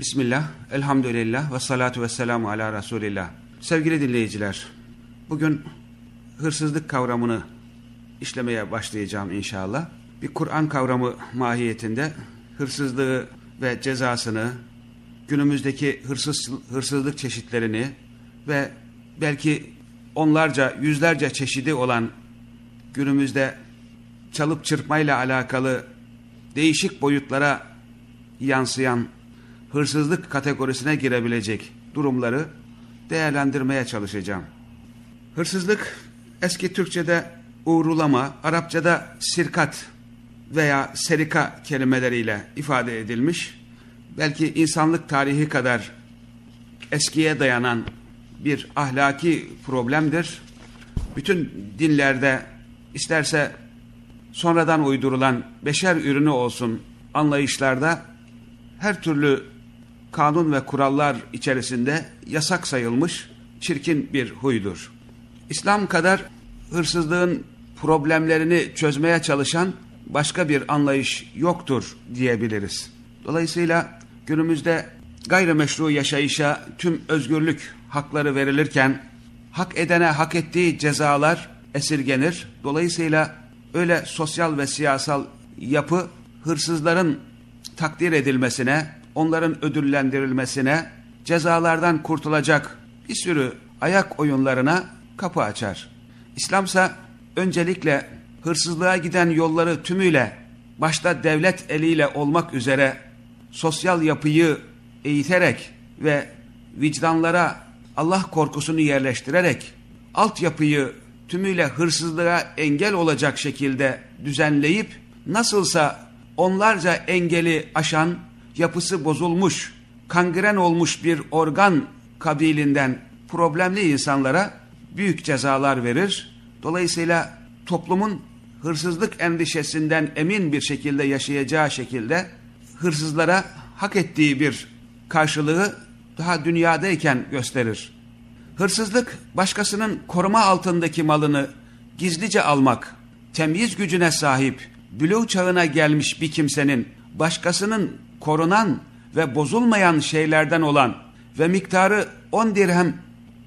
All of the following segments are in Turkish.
Bismillah, elhamdülillah ve salatu ve selamu ala Resulillah. Sevgili dinleyiciler, bugün hırsızlık kavramını işlemeye başlayacağım inşallah. Bir Kur'an kavramı mahiyetinde hırsızlığı ve cezasını, günümüzdeki hırsız, hırsızlık çeşitlerini ve belki onlarca, yüzlerce çeşidi olan günümüzde çalıp çırpmayla alakalı değişik boyutlara yansıyan hırsızlık kategorisine girebilecek durumları değerlendirmeye çalışacağım. Hırsızlık eski Türkçe'de uğrulama, Arapçada sirkat veya serika kelimeleriyle ifade edilmiş. Belki insanlık tarihi kadar eskiye dayanan bir ahlaki problemdir. Bütün dinlerde isterse sonradan uydurulan beşer ürünü olsun anlayışlarda her türlü kanun ve kurallar içerisinde yasak sayılmış çirkin bir huydur. İslam kadar hırsızlığın problemlerini çözmeye çalışan başka bir anlayış yoktur diyebiliriz. Dolayısıyla günümüzde gayrimeşru yaşayışa tüm özgürlük hakları verilirken hak edene hak ettiği cezalar esirgenir. Dolayısıyla öyle sosyal ve siyasal yapı hırsızların takdir edilmesine, onların ödüllendirilmesine, cezalardan kurtulacak bir sürü ayak oyunlarına kapı açar. İslamsa öncelikle hırsızlığa giden yolları tümüyle başta devlet eliyle olmak üzere sosyal yapıyı eğiterek ve vicdanlara Allah korkusunu yerleştirerek altyapıyı tümüyle hırsızlığa engel olacak şekilde düzenleyip nasılsa onlarca engeli aşan yapısı bozulmuş, kangren olmuş bir organ kabilinden problemli insanlara büyük cezalar verir. Dolayısıyla toplumun hırsızlık endişesinden emin bir şekilde yaşayacağı şekilde hırsızlara hak ettiği bir karşılığı daha dünyadayken gösterir. Hırsızlık başkasının koruma altındaki malını gizlice almak, temyiz gücüne sahip, bülüğ çağına gelmiş bir kimsenin başkasının korunan ve bozulmayan şeylerden olan ve miktarı 10 dirhem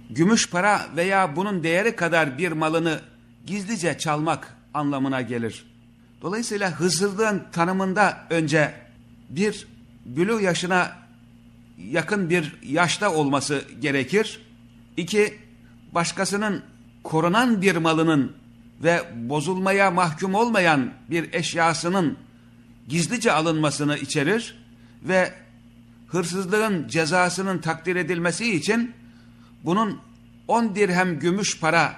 gümüş para veya bunun değeri kadar bir malını gizlice çalmak anlamına gelir. Dolayısıyla hırsızlığın tanımında önce bir bülü yaşına yakın bir yaşta olması gerekir. İki, başkasının korunan bir malının ve bozulmaya mahkum olmayan bir eşyasının gizlice alınmasını içerir ve hırsızlığın cezasının takdir edilmesi için bunun 10 dirhem gümüş para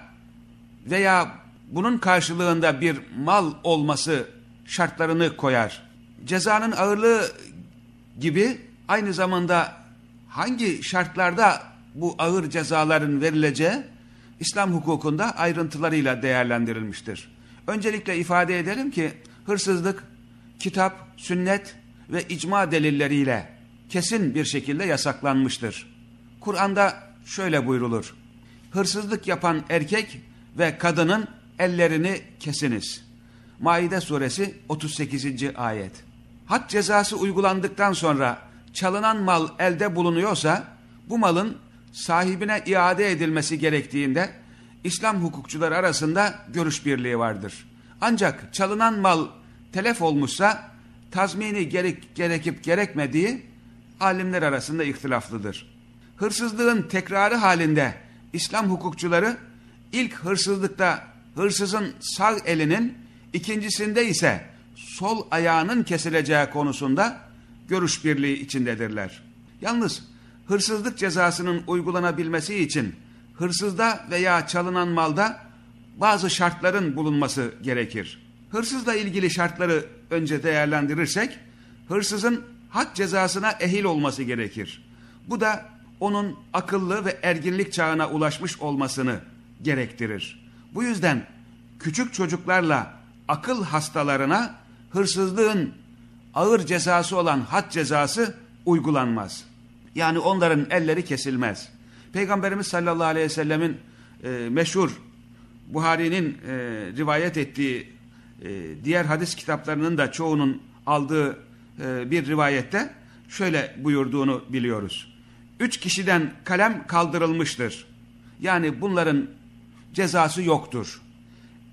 veya bunun karşılığında bir mal olması şartlarını koyar. Cezanın ağırlığı gibi aynı zamanda hangi şartlarda bu ağır cezaların verileceği İslam hukukunda ayrıntılarıyla değerlendirilmiştir. Öncelikle ifade edelim ki hırsızlık kitap, sünnet ve icma delilleriyle kesin bir şekilde yasaklanmıştır. Kur'an'da şöyle buyrulur. Hırsızlık yapan erkek ve kadının ellerini kesiniz. Maide suresi 38. ayet. Had cezası uygulandıktan sonra çalınan mal elde bulunuyorsa bu malın sahibine iade edilmesi gerektiğinde İslam hukukçuları arasında görüş birliği vardır. Ancak çalınan mal telef olmuşsa tazmini gerek, gerekip gerekmediği alimler arasında ihtilaflıdır. Hırsızlığın tekrarı halinde İslam hukukçuları ilk hırsızlıkta hırsızın sağ elinin ikincisinde ise sol ayağının kesileceği konusunda görüş birliği içindedirler. Yalnız hırsızlık cezasının uygulanabilmesi için hırsızda veya çalınan malda bazı şartların bulunması gerekir. Hırsızla ilgili şartları önce değerlendirirsek, hırsızın had cezasına ehil olması gerekir. Bu da onun akıllı ve erginlik çağına ulaşmış olmasını gerektirir. Bu yüzden küçük çocuklarla akıl hastalarına hırsızlığın ağır cezası olan had cezası uygulanmaz. Yani onların elleri kesilmez. Peygamberimiz sallallahu aleyhi ve sellemin e, meşhur Buhari'nin e, rivayet ettiği e, diğer hadis kitaplarının da çoğunun aldığı e, bir rivayette şöyle buyurduğunu biliyoruz. Üç kişiden kalem kaldırılmıştır. Yani bunların cezası yoktur.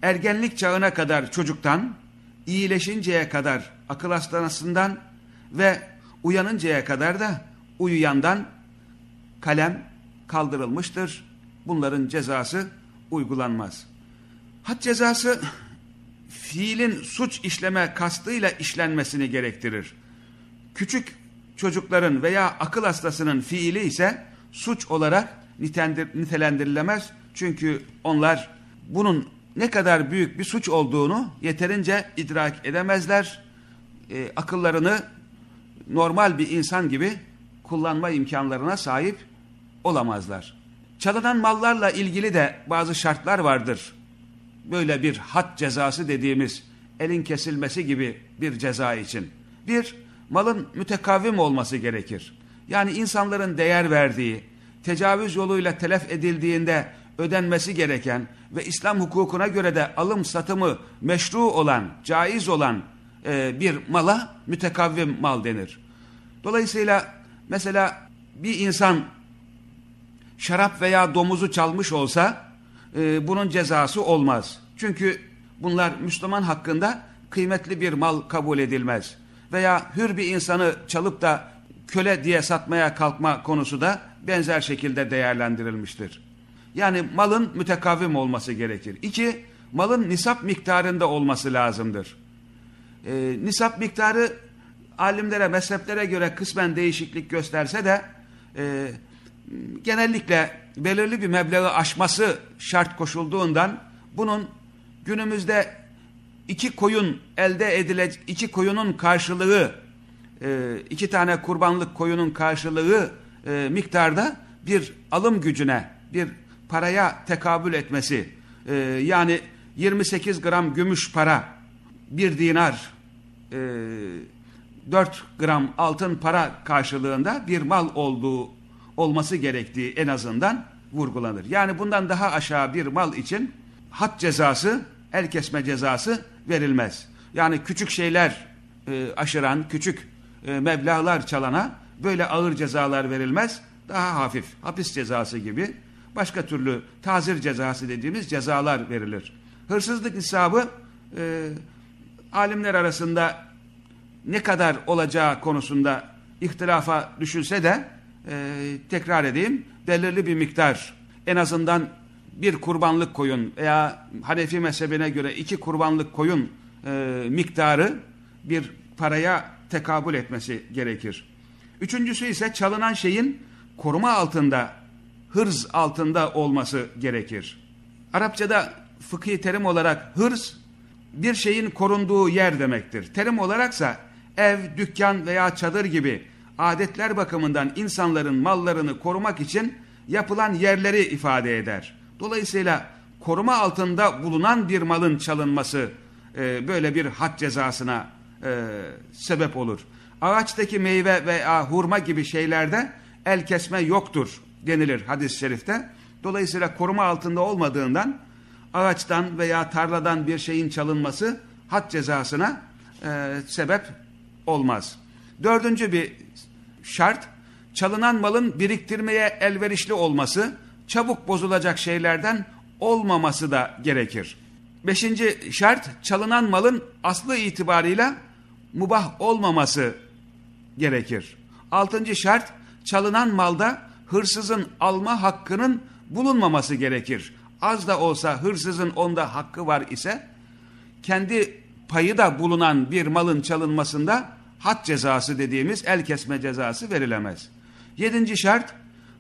Ergenlik çağına kadar çocuktan, iyileşinceye kadar akıl hastanasından ve uyanıncaya kadar da uyuyandan kalem kaldırılmıştır. Bunların cezası uygulanmaz. Had cezası fiilin suç işleme kastıyla işlenmesini gerektirir. Küçük çocukların veya akıl hastasının fiili ise suç olarak nitelendirilemez. Çünkü onlar bunun ne kadar büyük bir suç olduğunu yeterince idrak edemezler. E, akıllarını normal bir insan gibi kullanma imkanlarına sahip olamazlar. Çalınan mallarla ilgili de bazı şartlar vardır. Böyle bir had cezası dediğimiz elin kesilmesi gibi bir ceza için. Bir, malın mütekavvim olması gerekir. Yani insanların değer verdiği, tecavüz yoluyla telef edildiğinde ödenmesi gereken ve İslam hukukuna göre de alım satımı meşru olan, caiz olan e, bir mala mütekavvim mal denir. Dolayısıyla mesela bir insan şarap veya domuzu çalmış olsa e, bunun cezası olmaz. Çünkü bunlar Müslüman hakkında kıymetli bir mal kabul edilmez. Veya hür bir insanı çalıp da köle diye satmaya kalkma konusu da benzer şekilde değerlendirilmiştir. Yani malın mütekavvim olması gerekir. İki, malın nisap miktarında olması lazımdır. E, nisap miktarı alimlere, mezheplere göre kısmen değişiklik gösterse de e, genellikle belirli bir meblağı aşması şart koşulduğundan bunun günümüzde iki koyun elde edilecek, iki koyunun karşılığı, e, iki tane kurbanlık koyunun karşılığı e, miktarda bir alım gücüne, bir paraya tekabül etmesi, e, yani 28 gram gümüş para, bir dinar, 4 gram altın para karşılığında bir mal olduğu olması gerektiği en azından vurgulanır. Yani bundan daha aşağı bir mal için had cezası, el kesme cezası verilmez. Yani küçük şeyler e, aşıran, küçük e, meblağlar çalana böyle ağır cezalar verilmez. Daha hafif, hapis cezası gibi başka türlü tazir cezası dediğimiz cezalar verilir. Hırsızlık hesabı e, alimler arasında ne kadar olacağı konusunda ihtilafa düşünse de e, tekrar edeyim belirli bir miktar en azından bir kurbanlık koyun veya Hanefi mezhebine göre iki kurbanlık koyun e, miktarı bir paraya tekabül etmesi gerekir. Üçüncüsü ise çalınan şeyin koruma altında, hırz altında olması gerekir. Arapçada fıkhi terim olarak hırz bir şeyin korunduğu yer demektir. Terim olaraksa ev, dükkan veya çadır gibi adetler bakımından insanların mallarını korumak için yapılan yerleri ifade eder. Dolayısıyla koruma altında bulunan bir malın çalınması e, böyle bir had cezasına e, sebep olur. Ağaçtaki meyve veya hurma gibi şeylerde el kesme yoktur denilir hadis-i şerifte. Dolayısıyla koruma altında olmadığından ağaçtan veya tarladan bir şeyin çalınması had cezasına e, sebep olmaz. Dördüncü bir şart, çalınan malın biriktirmeye elverişli olması, çabuk bozulacak şeylerden olmaması da gerekir. Beşinci şart, çalınan malın aslı itibarıyla mubah olmaması gerekir. Altıncı şart, çalınan malda hırsızın alma hakkının bulunmaması gerekir. Az da olsa hırsızın onda hakkı var ise, kendi payı da bulunan bir malın çalınmasında had cezası dediğimiz el kesme cezası verilemez. Yedinci şart,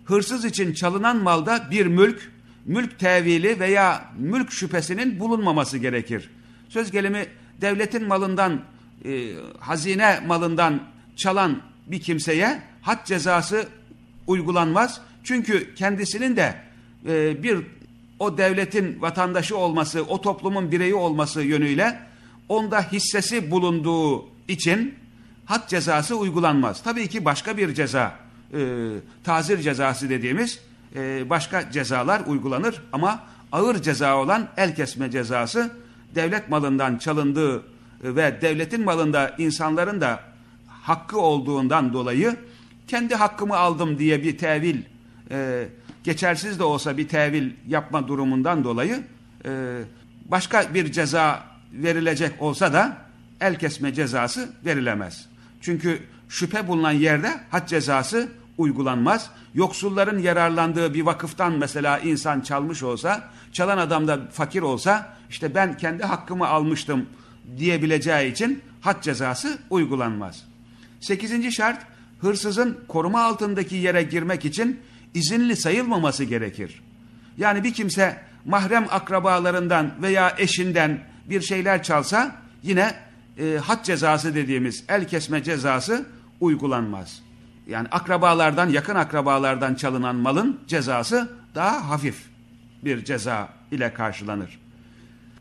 hırsız için çalınan malda bir mülk, mülk tevili veya mülk şüphesinin bulunmaması gerekir. Söz gelimi devletin malından, e, hazine malından çalan bir kimseye had cezası uygulanmaz. Çünkü kendisinin de e, bir o devletin vatandaşı olması, o toplumun bireyi olması yönüyle onda hissesi bulunduğu için had cezası uygulanmaz. Tabii ki başka bir ceza, e, tazir cezası dediğimiz e, başka cezalar uygulanır ama ağır ceza olan el kesme cezası devlet malından çalındığı ve devletin malında insanların da hakkı olduğundan dolayı kendi hakkımı aldım diye bir tevil e, geçersiz de olsa bir tevil yapma durumundan dolayı e, başka bir ceza verilecek olsa da el kesme cezası verilemez. Çünkü şüphe bulunan yerde had cezası uygulanmaz. Yoksulların yararlandığı bir vakıftan mesela insan çalmış olsa, çalan adam da fakir olsa, işte ben kendi hakkımı almıştım diyebileceği için had cezası uygulanmaz. Sekizinci şart, hırsızın koruma altındaki yere girmek için izinli sayılmaması gerekir. Yani bir kimse mahrem akrabalarından veya eşinden bir şeyler çalsa yine e, had cezası dediğimiz el kesme cezası uygulanmaz. Yani akrabalardan, yakın akrabalardan çalınan malın cezası daha hafif bir ceza ile karşılanır.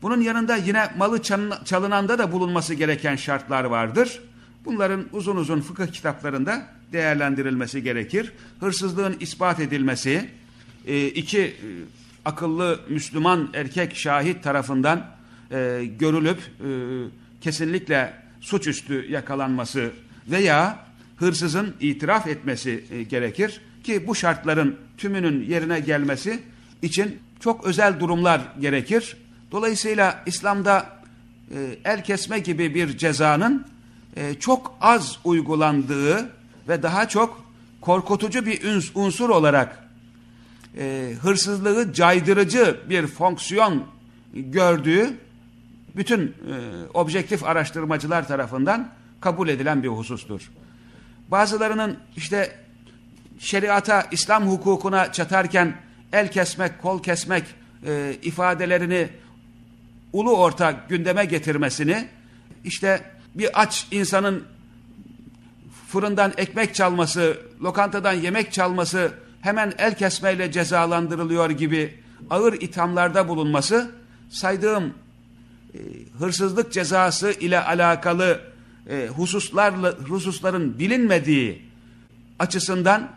Bunun yanında yine malı çalınanda da bulunması gereken şartlar vardır. Bunların uzun uzun fıkıh kitaplarında değerlendirilmesi gerekir. Hırsızlığın ispat edilmesi, e, iki e, akıllı Müslüman erkek şahit tarafından e, görülüp kesinlikle suçüstü yakalanması veya hırsızın itiraf etmesi gerekir ki bu şartların tümünün yerine gelmesi için çok özel durumlar gerekir. Dolayısıyla İslam'da el kesme gibi bir cezanın çok az uygulandığı ve daha çok korkutucu bir unsur olarak e, hırsızlığı caydırıcı bir fonksiyon gördüğü bütün e, objektif araştırmacılar tarafından kabul edilen bir husustur. Bazılarının işte şeriata, İslam hukukuna çatarken el kesmek, kol kesmek e, ifadelerini ulu orta gündeme getirmesini, işte bir aç insanın fırından ekmek çalması, lokantadan yemek çalması hemen el kesmeyle cezalandırılıyor gibi ağır ithamlarda bulunması saydığım e, hırsızlık cezası ile alakalı e, hususlarla, hususların bilinmediği açısından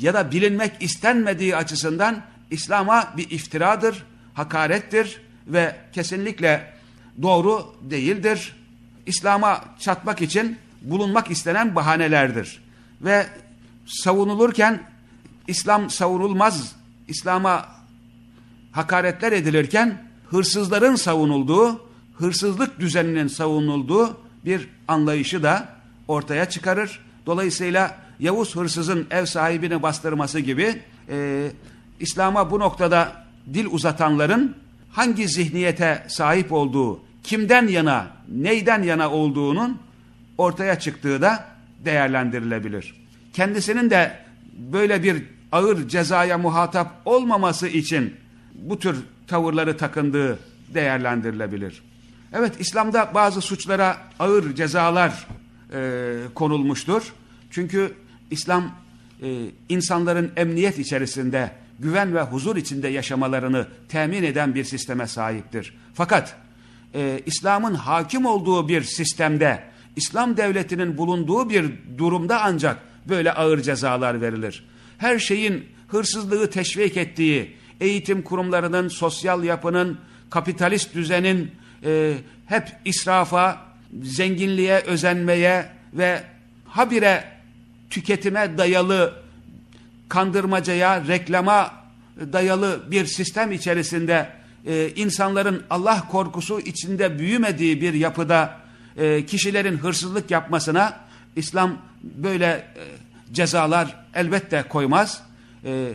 ya da bilinmek istenmediği açısından İslam'a bir iftiradır, hakarettir ve kesinlikle doğru değildir. İslam'a çatmak için bulunmak istenen bahanelerdir. Ve savunulurken İslam savunulmaz, İslam'a hakaretler edilirken hırsızların savunulduğu, hırsızlık düzeninin savunulduğu bir anlayışı da ortaya çıkarır. Dolayısıyla Yavuz hırsızın ev sahibini bastırması gibi e, İslam'a bu noktada dil uzatanların hangi zihniyete sahip olduğu, kimden yana, neyden yana olduğunun ortaya çıktığı da değerlendirilebilir. Kendisinin de böyle bir ağır cezaya muhatap olmaması için bu tür tavırları takındığı değerlendirilebilir. Evet İslam'da bazı suçlara ağır cezalar e, konulmuştur. Çünkü İslam e, insanların emniyet içerisinde, güven ve huzur içinde yaşamalarını temin eden bir sisteme sahiptir. Fakat e, İslam'ın hakim olduğu bir sistemde İslam devletinin bulunduğu bir durumda ancak böyle ağır cezalar verilir. Her şeyin hırsızlığı teşvik ettiği, eğitim kurumlarının, sosyal yapının, kapitalist düzenin e, hep israfa, zenginliğe özenmeye ve habire tüketime dayalı, kandırmacaya, reklama dayalı bir sistem içerisinde e, insanların Allah korkusu içinde büyümediği bir yapıda e, kişilerin hırsızlık yapmasına İslam böyle e, cezalar elbette koymaz. E,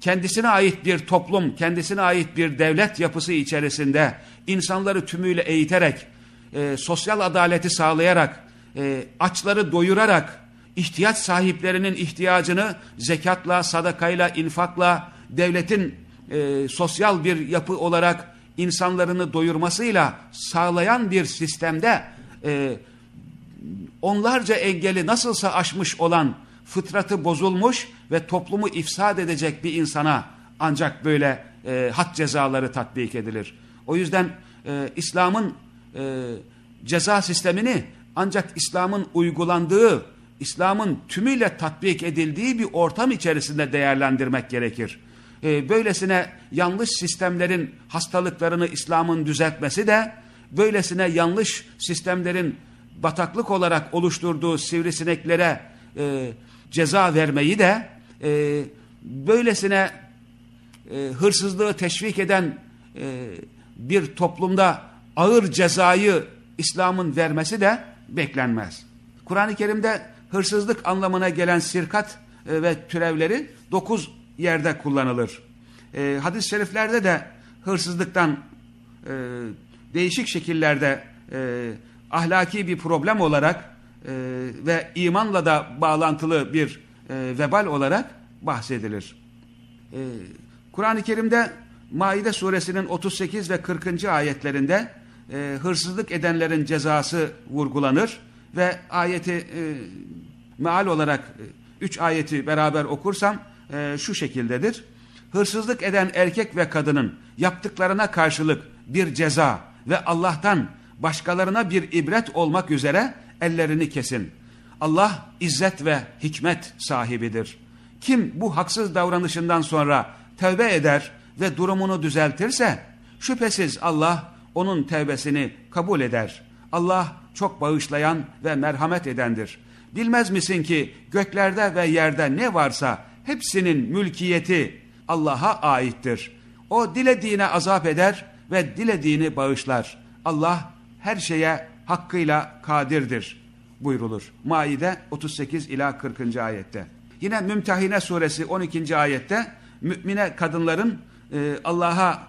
kendisine ait bir toplum, kendisine ait bir devlet yapısı içerisinde insanları tümüyle eğiterek, e, sosyal adaleti sağlayarak, e, açları doyurarak, ihtiyaç sahiplerinin ihtiyacını zekatla, sadakayla, infakla, devletin e, sosyal bir yapı olarak insanlarını doyurmasıyla sağlayan bir sistemde e, onlarca engeli nasılsa aşmış olan fıtratı bozulmuş ve toplumu ifsad edecek bir insana ancak böyle e, had cezaları tatbik edilir. O yüzden e, İslam'ın e, ceza sistemini ancak İslam'ın uygulandığı, İslam'ın tümüyle tatbik edildiği bir ortam içerisinde değerlendirmek gerekir. E, böylesine yanlış sistemlerin hastalıklarını İslam'ın düzeltmesi de böylesine yanlış sistemlerin bataklık olarak oluşturduğu sivrisineklere e, ceza vermeyi de e, böylesine e, hırsızlığı teşvik eden e, bir toplumda ağır cezayı İslam'ın vermesi de beklenmez. Kur'an-ı Kerim'de hırsızlık anlamına gelen sirkat e, ve türevleri dokuz yerde kullanılır. E, Hadis-i şeriflerde de hırsızlıktan e, değişik şekillerde ahlaki bir problem olarak ve imanla da bağlantılı bir vebal olarak bahsedilir. Kur'an-ı Kerim'de Maide suresinin 38 ve 40. ayetlerinde e, hırsızlık edenlerin cezası vurgulanır ve ayeti e, meal olarak e, üç ayeti beraber okursam e, şu şekildedir. Hırsızlık eden erkek ve kadının yaptıklarına karşılık bir ceza ve Allah'tan başkalarına bir ibret olmak üzere ellerini kesin. Allah izzet ve hikmet sahibidir. Kim bu haksız davranışından sonra tövbe eder ve durumunu düzeltirse şüphesiz Allah onun tevbesini kabul eder. Allah çok bağışlayan ve merhamet edendir. Bilmez misin ki göklerde ve yerde ne varsa hepsinin mülkiyeti Allah'a aittir. O dilediğine azap eder ve dilediğini bağışlar. Allah her şeye hakkıyla kadirdir buyrulur. Maide 38 ila 40. ayette. Yine Mümtehine suresi 12. ayette mümine kadınların e, Allah'a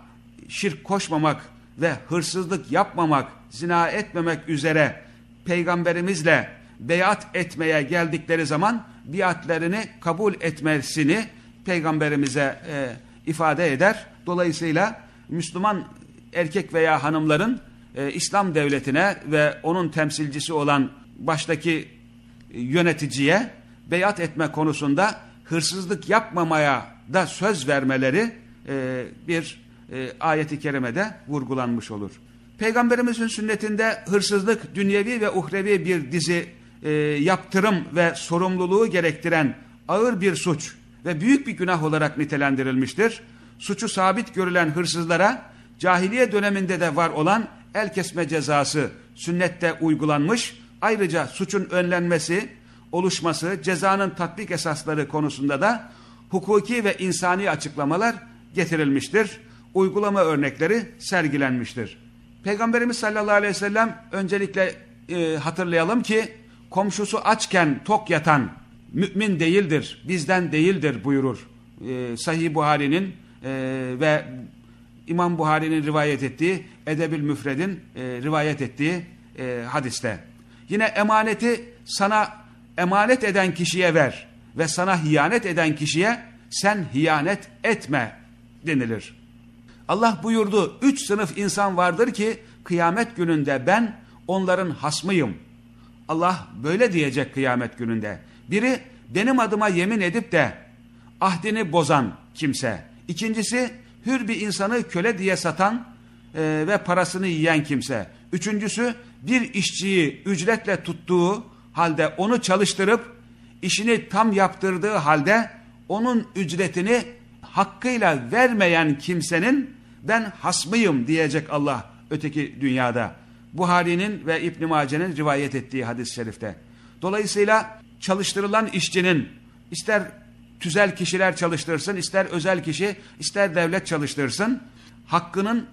şirk koşmamak ve hırsızlık yapmamak, zina etmemek üzere peygamberimizle beyat etmeye geldikleri zaman biatlerini kabul etmesini peygamberimize e, ifade eder. Dolayısıyla Müslüman erkek veya hanımların e, İslam devletine ve onun temsilcisi olan baştaki yöneticiye beyat etme konusunda hırsızlık yapmamaya da söz vermeleri e, bir e, ayeti kerimede vurgulanmış olur. Peygamberimizin sünnetinde hırsızlık dünyevi ve uhrevi bir dizi e, yaptırım ve sorumluluğu gerektiren ağır bir suç ve büyük bir günah olarak nitelendirilmiştir. Suçu sabit görülen hırsızlara cahiliye döneminde de var olan el kesme cezası sünnette uygulanmış. Ayrıca suçun önlenmesi, oluşması, cezanın tatbik esasları konusunda da hukuki ve insani açıklamalar getirilmiştir. Uygulama örnekleri sergilenmiştir. Peygamberimiz sallallahu aleyhi ve sellem öncelikle e, hatırlayalım ki komşusu açken tok yatan mümin değildir, bizden değildir buyurur. E, Sahih Buhari'nin e, ve İmam Buhari'nin rivayet ettiği, Edebil Müfred'in e, rivayet ettiği e, hadiste. Yine emaneti sana emanet eden kişiye ver ve sana hiyanet eden kişiye sen hiyanet etme denilir. Allah buyurdu, üç sınıf insan vardır ki kıyamet gününde ben onların hasmıyım. Allah böyle diyecek kıyamet gününde. Biri benim adıma yemin edip de ahdini bozan kimse. İkincisi hür bir insanı köle diye satan e, ve parasını yiyen kimse. Üçüncüsü bir işçiyi ücretle tuttuğu halde onu çalıştırıp işini tam yaptırdığı halde onun ücretini hakkıyla vermeyen kimsenin ben hasmıyım diyecek Allah öteki dünyada. Buhari'nin ve İbn Mace'nin rivayet ettiği hadis-i şerifte. Dolayısıyla çalıştırılan işçinin ister tüzel kişiler çalıştırsın, ister özel kişi, ister devlet çalıştırsın, hakkının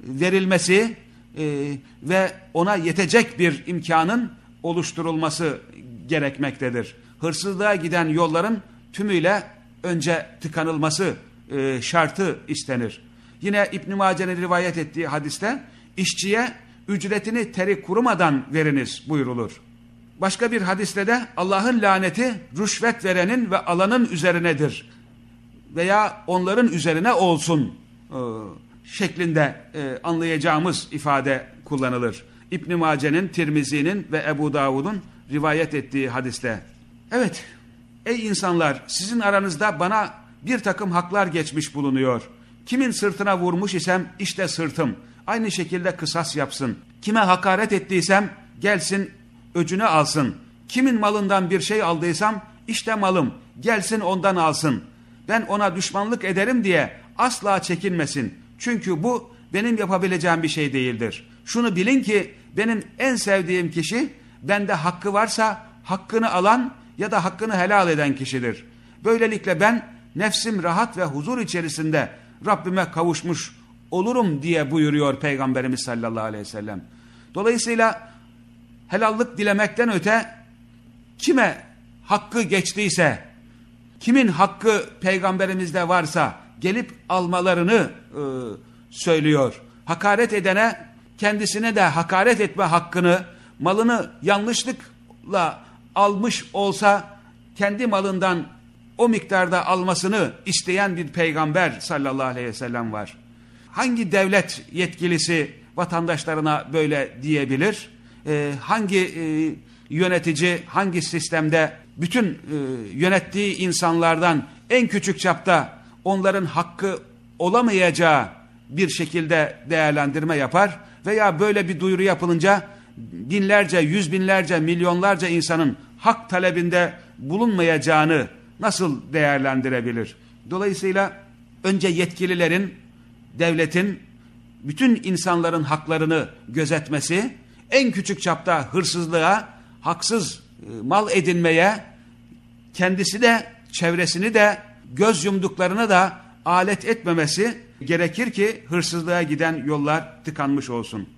verilmesi e, ve ona yetecek bir imkanın oluşturulması gerekmektedir. Hırsızlığa giden yolların tümüyle önce tıkanılması e, şartı istenir. Yine İbn Mace'nin rivayet ettiği hadiste işçiye ücretini teri kurumadan veriniz buyurulur. Başka bir hadiste de Allah'ın laneti rüşvet verenin ve alanın üzerinedir veya onların üzerine olsun e, şeklinde e, anlayacağımız ifade kullanılır. İbn Mace'nin, Tirmizi'nin ve Ebu Davud'un rivayet ettiği hadiste. Evet, ey insanlar sizin aranızda bana bir takım haklar geçmiş bulunuyor. Kimin sırtına vurmuş isem işte sırtım. Aynı şekilde kısas yapsın. Kime hakaret ettiysem gelsin öcünü alsın. Kimin malından bir şey aldıysam işte malım gelsin ondan alsın. Ben ona düşmanlık ederim diye asla çekinmesin. Çünkü bu benim yapabileceğim bir şey değildir. Şunu bilin ki benim en sevdiğim kişi bende hakkı varsa hakkını alan ya da hakkını helal eden kişidir. Böylelikle ben nefsim rahat ve huzur içerisinde Rabbime kavuşmuş olurum diye buyuruyor Peygamberimiz sallallahu aleyhi ve sellem. Dolayısıyla helallık dilemekten öte kime hakkı geçtiyse, kimin hakkı peygamberimizde varsa gelip almalarını e, söylüyor. Hakaret edene kendisine de hakaret etme hakkını, malını yanlışlıkla almış olsa kendi malından o miktarda almasını isteyen bir peygamber sallallahu aleyhi ve sellem var. Hangi devlet yetkilisi vatandaşlarına böyle diyebilir? Ee, hangi e, yönetici hangi sistemde bütün e, yönettiği insanlardan en küçük çapta onların hakkı olamayacağı bir şekilde değerlendirme yapar veya böyle bir duyuru yapılınca binlerce, yüz binlerce, milyonlarca insanın hak talebinde bulunmayacağını nasıl değerlendirebilir? Dolayısıyla önce yetkililerin, devletin bütün insanların haklarını gözetmesi, en küçük çapta hırsızlığa, haksız e, mal edinmeye, kendisi de çevresini de göz yumduklarını da alet etmemesi gerekir ki hırsızlığa giden yollar tıkanmış olsun.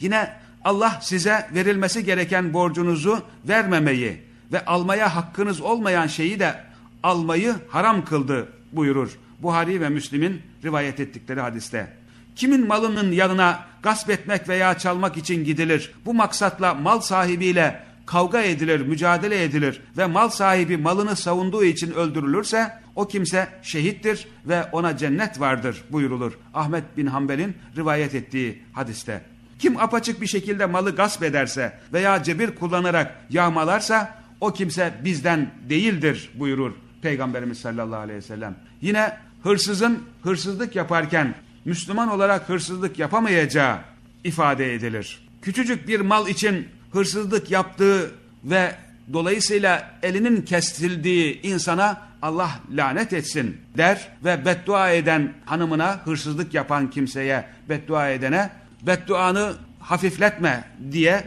Yine Allah size verilmesi gereken borcunuzu vermemeyi ve almaya hakkınız olmayan şeyi de almayı haram kıldı buyurur. Buhari ve Müslim'in rivayet ettikleri hadiste. Kimin malının yanına gasp etmek veya çalmak için gidilir, bu maksatla mal sahibiyle kavga edilir, mücadele edilir ve mal sahibi malını savunduğu için öldürülürse o kimse şehittir ve ona cennet vardır buyurulur. Ahmet bin Hanbel'in rivayet ettiği hadiste. Kim apaçık bir şekilde malı gasp ederse veya cebir kullanarak yağmalarsa o kimse bizden değildir buyurur Peygamberimiz sallallahu aleyhi ve sellem. Yine hırsızın hırsızlık yaparken Müslüman olarak hırsızlık yapamayacağı ifade edilir. Küçücük bir mal için hırsızlık yaptığı ve dolayısıyla elinin kesildiği insana Allah lanet etsin der ve beddua eden hanımına hırsızlık yapan kimseye beddua edene bedduanı hafifletme diye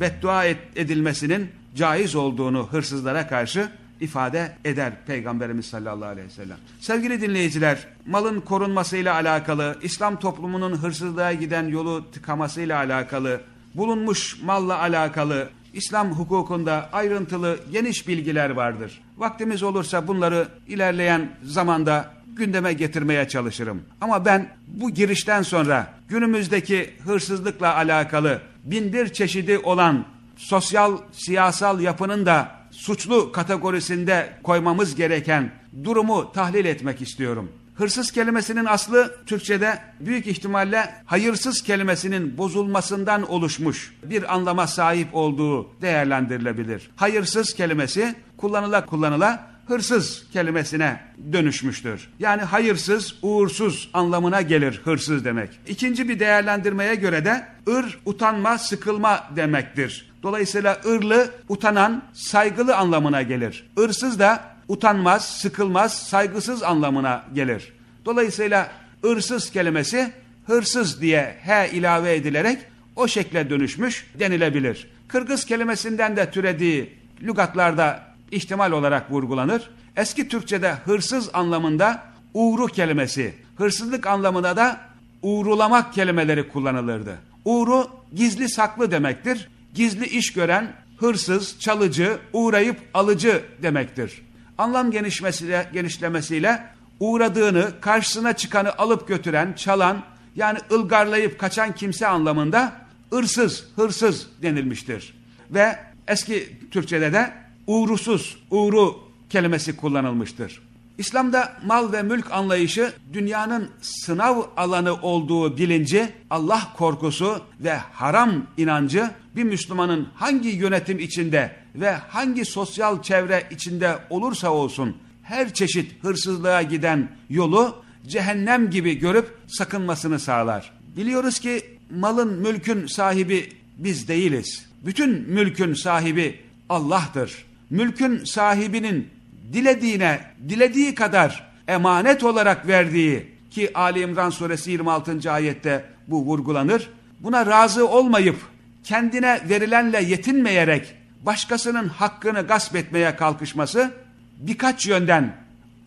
beddua edilmesinin caiz olduğunu hırsızlara karşı ifade eder Peygamberimiz sallallahu aleyhi ve sellem. Sevgili dinleyiciler, malın korunmasıyla alakalı, İslam toplumunun hırsızlığa giden yolu tıkamasıyla alakalı, bulunmuş malla alakalı, İslam hukukunda ayrıntılı geniş bilgiler vardır. Vaktimiz olursa bunları ilerleyen zamanda gündeme getirmeye çalışırım. Ama ben bu girişten sonra günümüzdeki hırsızlıkla alakalı binbir çeşidi olan sosyal siyasal yapının da suçlu kategorisinde koymamız gereken durumu tahlil etmek istiyorum. Hırsız kelimesinin aslı Türkçe'de büyük ihtimalle hayırsız kelimesinin bozulmasından oluşmuş bir anlama sahip olduğu değerlendirilebilir. Hayırsız kelimesi kullanıla kullanıla hırsız kelimesine dönüşmüştür. Yani hayırsız, uğursuz anlamına gelir hırsız demek. İkinci bir değerlendirmeye göre de ır, utanma, sıkılma demektir. Dolayısıyla ırlı, utanan, saygılı anlamına gelir. Irsız da utanmaz, sıkılmaz, saygısız anlamına gelir. Dolayısıyla ırsız kelimesi hırsız diye he ilave edilerek o şekle dönüşmüş denilebilir. Kırgız kelimesinden de türediği lügatlarda ihtimal olarak vurgulanır. Eski Türkçe'de hırsız anlamında uğru kelimesi, hırsızlık anlamında da uğrulamak kelimeleri kullanılırdı. Uğru gizli saklı demektir. Gizli iş gören, hırsız, çalıcı, uğrayıp alıcı demektir. Anlam genişmesiyle, genişlemesiyle uğradığını, karşısına çıkanı alıp götüren, çalan, yani ılgarlayıp kaçan kimse anlamında ırsız, hırsız denilmiştir. Ve eski Türkçede de uğrusuz, uğru kelimesi kullanılmıştır. İslam'da mal ve mülk anlayışı dünyanın sınav alanı olduğu bilinci, Allah korkusu ve haram inancı bir Müslümanın hangi yönetim içinde ve hangi sosyal çevre içinde olursa olsun her çeşit hırsızlığa giden yolu cehennem gibi görüp sakınmasını sağlar. Biliyoruz ki malın mülkün sahibi biz değiliz. Bütün mülkün sahibi Allah'tır. Mülkün sahibinin dilediğine, dilediği kadar emanet olarak verdiği ki Ali İmran suresi 26. ayette bu vurgulanır. Buna razı olmayıp kendine verilenle yetinmeyerek başkasının hakkını gasp etmeye kalkışması birkaç yönden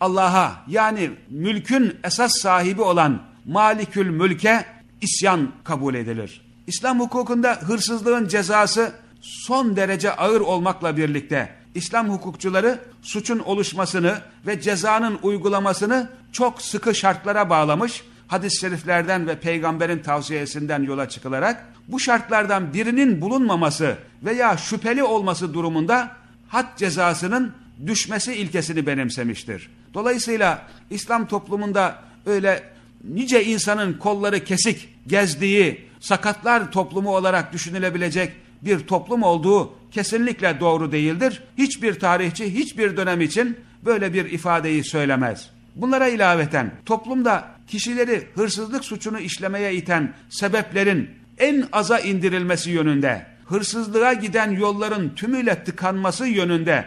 Allah'a yani mülkün esas sahibi olan Malikül Mülk'e isyan kabul edilir. İslam hukukunda hırsızlığın cezası son derece ağır olmakla birlikte İslam hukukçuları suçun oluşmasını ve cezanın uygulamasını çok sıkı şartlara bağlamış, hadis-i şeriflerden ve peygamberin tavsiyesinden yola çıkılarak bu şartlardan birinin bulunmaması veya şüpheli olması durumunda had cezasının düşmesi ilkesini benimsemiştir. Dolayısıyla İslam toplumunda öyle nice insanın kolları kesik gezdiği sakatlar toplumu olarak düşünülebilecek bir toplum olduğu kesinlikle doğru değildir. Hiçbir tarihçi hiçbir dönem için böyle bir ifadeyi söylemez. Bunlara ilaveten toplumda kişileri hırsızlık suçunu işlemeye iten sebeplerin en aza indirilmesi yönünde, hırsızlığa giden yolların tümüyle tıkanması yönünde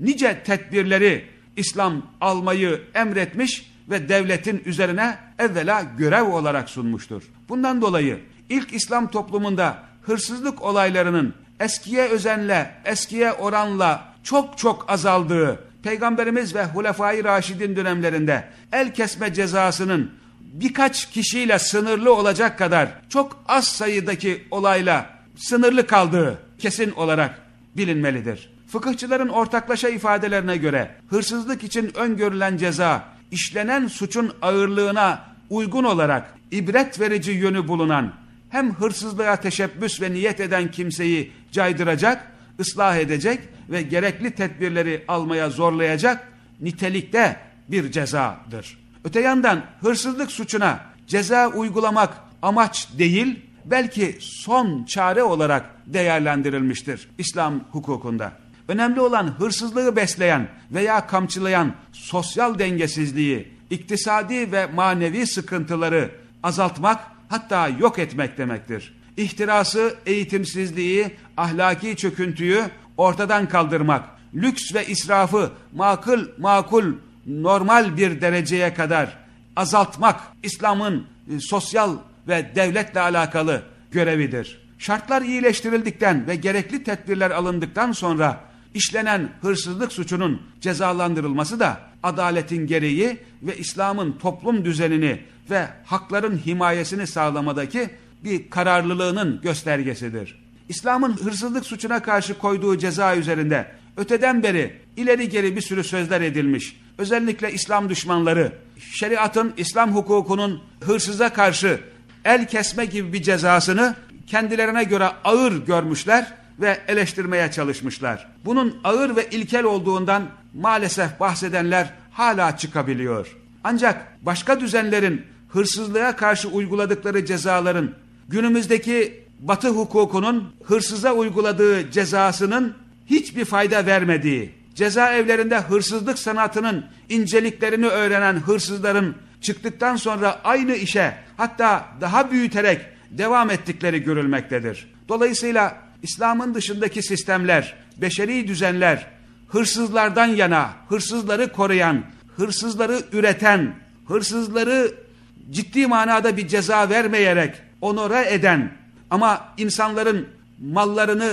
nice tedbirleri İslam almayı emretmiş ve devletin üzerine evvela görev olarak sunmuştur. Bundan dolayı ilk İslam toplumunda hırsızlık olaylarının eskiye özenle, eskiye oranla çok çok azaldığı, Peygamberimiz ve Hulefai Raşidin dönemlerinde el kesme cezasının birkaç kişiyle sınırlı olacak kadar çok az sayıdaki olayla sınırlı kaldığı kesin olarak bilinmelidir. Fıkıhçıların ortaklaşa ifadelerine göre hırsızlık için öngörülen ceza işlenen suçun ağırlığına uygun olarak ibret verici yönü bulunan hem hırsızlığa teşebbüs ve niyet eden kimseyi caydıracak, ıslah edecek ve gerekli tedbirleri almaya zorlayacak nitelikte bir cezadır. Öte yandan hırsızlık suçuna ceza uygulamak amaç değil, belki son çare olarak değerlendirilmiştir İslam hukukunda. Önemli olan hırsızlığı besleyen veya kamçılayan sosyal dengesizliği, iktisadi ve manevi sıkıntıları azaltmak hatta yok etmek demektir. İhtirası, eğitimsizliği, ahlaki çöküntüyü ortadan kaldırmak, lüks ve israfı makul makul normal bir dereceye kadar azaltmak İslam'ın e, sosyal ve devletle alakalı görevidir. Şartlar iyileştirildikten ve gerekli tedbirler alındıktan sonra işlenen hırsızlık suçunun cezalandırılması da adaletin gereği ve İslam'ın toplum düzenini ve hakların himayesini sağlamadaki bir kararlılığının göstergesidir. İslam'ın hırsızlık suçuna karşı koyduğu ceza üzerinde öteden beri ileri geri bir sürü sözler edilmiş. Özellikle İslam düşmanları, şeriatın, İslam hukukunun hırsıza karşı el kesme gibi bir cezasını kendilerine göre ağır görmüşler ve eleştirmeye çalışmışlar. Bunun ağır ve ilkel olduğundan maalesef bahsedenler hala çıkabiliyor. Ancak başka düzenlerin hırsızlığa karşı uyguladıkları cezaların günümüzdeki batı hukukunun hırsıza uyguladığı cezasının hiçbir fayda vermediği, cezaevlerinde hırsızlık sanatının inceliklerini öğrenen hırsızların çıktıktan sonra aynı işe hatta daha büyüterek devam ettikleri görülmektedir. Dolayısıyla İslam'ın dışındaki sistemler, beşeri düzenler, hırsızlardan yana, hırsızları koruyan, hırsızları üreten, hırsızları ciddi manada bir ceza vermeyerek onore eden ama insanların mallarını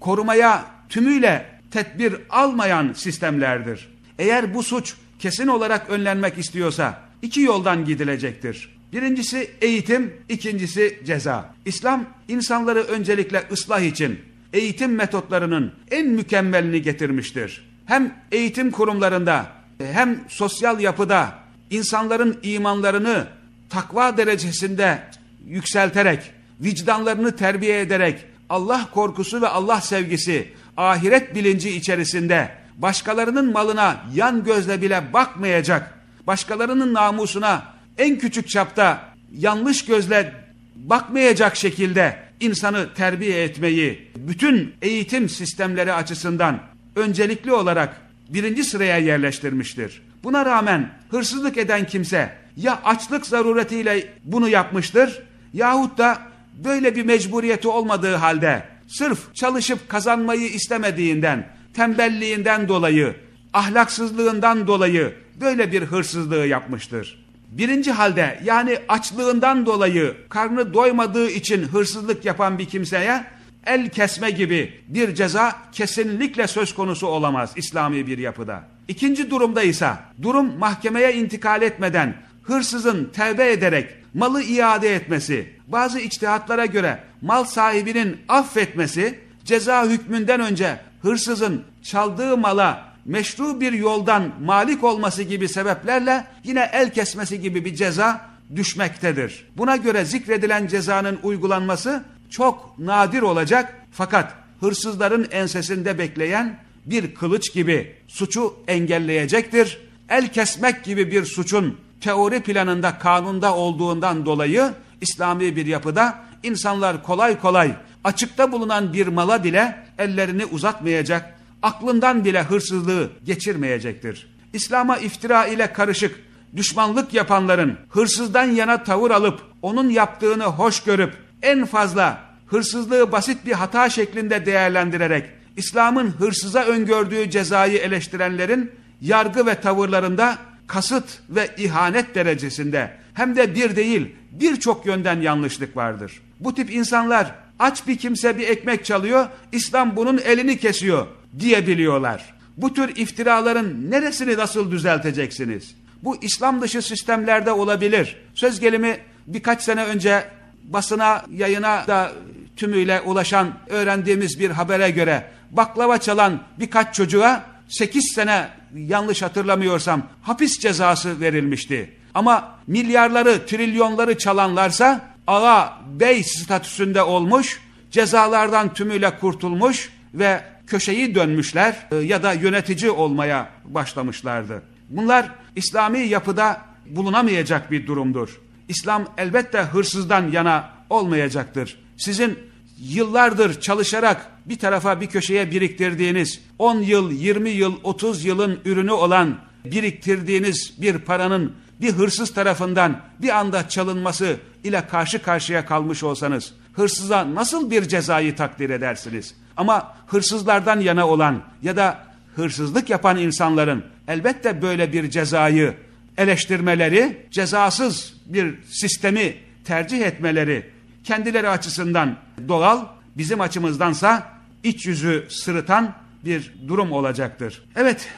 korumaya tümüyle tedbir almayan sistemlerdir. Eğer bu suç kesin olarak önlenmek istiyorsa iki yoldan gidilecektir. Birincisi eğitim, ikincisi ceza. İslam insanları öncelikle ıslah için eğitim metotlarının en mükemmelini getirmiştir. Hem eğitim kurumlarında hem sosyal yapıda insanların imanlarını takva derecesinde yükselterek, vicdanlarını terbiye ederek Allah korkusu ve Allah sevgisi, ahiret bilinci içerisinde başkalarının malına yan gözle bile bakmayacak, başkalarının namusuna en küçük çapta yanlış gözle bakmayacak şekilde insanı terbiye etmeyi bütün eğitim sistemleri açısından öncelikli olarak birinci sıraya yerleştirmiştir. Buna rağmen hırsızlık eden kimse ya açlık zaruretiyle bunu yapmıştır yahut da böyle bir mecburiyeti olmadığı halde sırf çalışıp kazanmayı istemediğinden, tembelliğinden dolayı, ahlaksızlığından dolayı böyle bir hırsızlığı yapmıştır. Birinci halde yani açlığından dolayı karnı doymadığı için hırsızlık yapan bir kimseye el kesme gibi bir ceza kesinlikle söz konusu olamaz İslami bir yapıda. İkinci durumda ise durum mahkemeye intikal etmeden hırsızın tevbe ederek malı iade etmesi, bazı içtihatlara göre mal sahibinin affetmesi, ceza hükmünden önce hırsızın çaldığı mala meşru bir yoldan malik olması gibi sebeplerle yine el kesmesi gibi bir ceza düşmektedir. Buna göre zikredilen cezanın uygulanması çok nadir olacak fakat hırsızların ensesinde bekleyen bir kılıç gibi suçu engelleyecektir. El kesmek gibi bir suçun teori planında kanunda olduğundan dolayı İslami bir yapıda insanlar kolay kolay açıkta bulunan bir mala bile ellerini uzatmayacak, aklından bile hırsızlığı geçirmeyecektir. İslam'a iftira ile karışık düşmanlık yapanların hırsızdan yana tavır alıp onun yaptığını hoş görüp en fazla hırsızlığı basit bir hata şeklinde değerlendirerek İslam'ın hırsıza öngördüğü cezayı eleştirenlerin yargı ve tavırlarında kasıt ve ihanet derecesinde hem de bir değil birçok yönden yanlışlık vardır. Bu tip insanlar aç bir kimse bir ekmek çalıyor, İslam bunun elini kesiyor diyebiliyorlar. Bu tür iftiraların neresini nasıl düzelteceksiniz? Bu İslam dışı sistemlerde olabilir. Söz gelimi birkaç sene önce basına, yayına da tümüyle ulaşan öğrendiğimiz bir habere göre baklava çalan birkaç çocuğa 8 sene yanlış hatırlamıyorsam hapis cezası verilmişti. Ama milyarları, trilyonları çalanlarsa ağa, bey statüsünde olmuş, cezalardan tümüyle kurtulmuş ve köşeyi dönmüşler e, ya da yönetici olmaya başlamışlardı. Bunlar İslami yapıda bulunamayacak bir durumdur. İslam elbette hırsızdan yana olmayacaktır. Sizin yıllardır çalışarak bir tarafa bir köşeye biriktirdiğiniz 10 yıl, 20 yıl, 30 yılın ürünü olan biriktirdiğiniz bir paranın bir hırsız tarafından bir anda çalınması ile karşı karşıya kalmış olsanız hırsıza nasıl bir cezayı takdir edersiniz? Ama hırsızlardan yana olan ya da hırsızlık yapan insanların elbette böyle bir cezayı eleştirmeleri, cezasız bir sistemi tercih etmeleri kendileri açısından doğal, bizim açımızdansa iç yüzü sırıtan bir durum olacaktır. Evet,